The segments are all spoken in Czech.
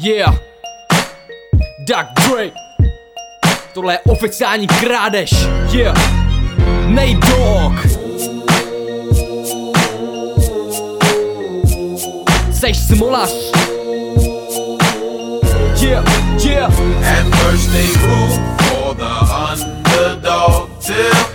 Yeah. Duck Dre. Tohle je oficiální krádež. Yeah. Nate Dogg Seš smolař. Yeah, yeah. At first they root for the underdog. till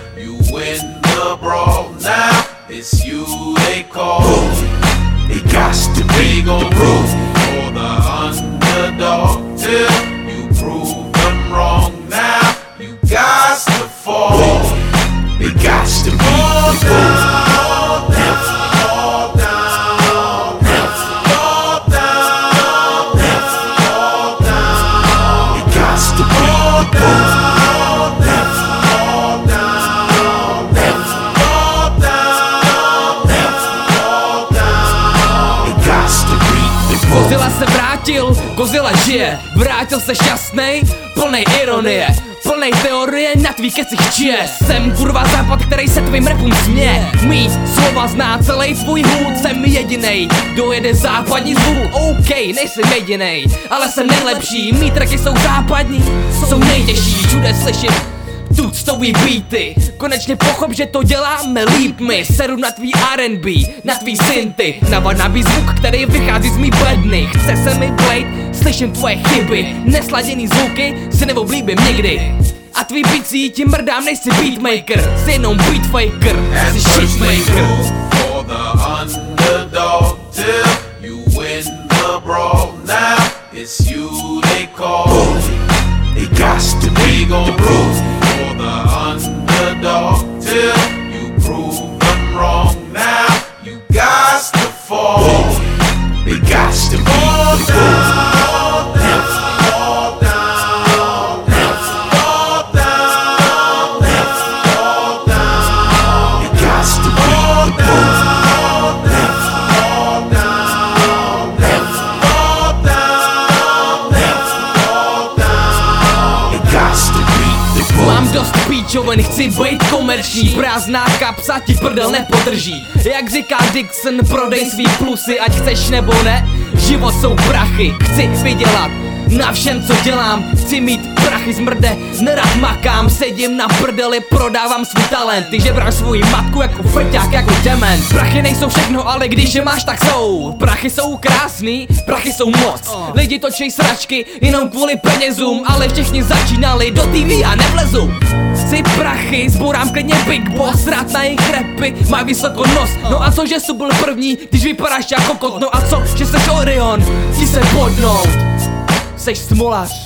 Gozila se vrátil, Gozila žije. Vrátil se šťastnej, plnej ironie Plnej teorie na tvý kecich čije Jsem kurva západ, který se tvým repům smě Mý slova zná celý tvůj hůd Jsem jedinej, kdo jede západní zvuk OK, nejsem jedinej, ale jsem nejlepší. Mý tracky jsou západní, jsou nejtěžší. Všude slyším Tuctový beaty Konečně pochop, že to děláme líp my. Seru na tvý R&B, na tvý synty. Na zvuk, který vychází z mý bedny. Chce se mi blade, slyším tvoje chyby. Nesladěný zvuky si neoblíbím nikdy. A tvý bicí ti mrdám, nejsi beatmaker. Jsi jenom beatfaker, At jsi shitmaker. for the underdog till you win the brawl. Now it's you píčoven, chci být komerční Prázdná kapsa ti prdel nepodrží. Jak říká Dixon, prodej svý plusy Ať chceš nebo ne, život jsou prachy Chci vydělat na všem co dělám Chci mít prachy z mrde, nerad makám Sedím na prdeli, prodávám svůj talent. Ty žebráš svoji matku jako frťák, jako dement. Prachy nejsou všechno, ale když je máš, tak jsou. Prachy jsou krásný, prachy jsou moc. Lidi točej sračky, jenom kvůli penězům Ale všichni začínali do TV a nevlezu. Chci prachy, zbourám klidně Big Boss Rád na jejich repy, má vysoko nos. No a co, že jsi byl první, když vypadáš jako kot No a co, že jsi Orion, chci se podnout Seš smolař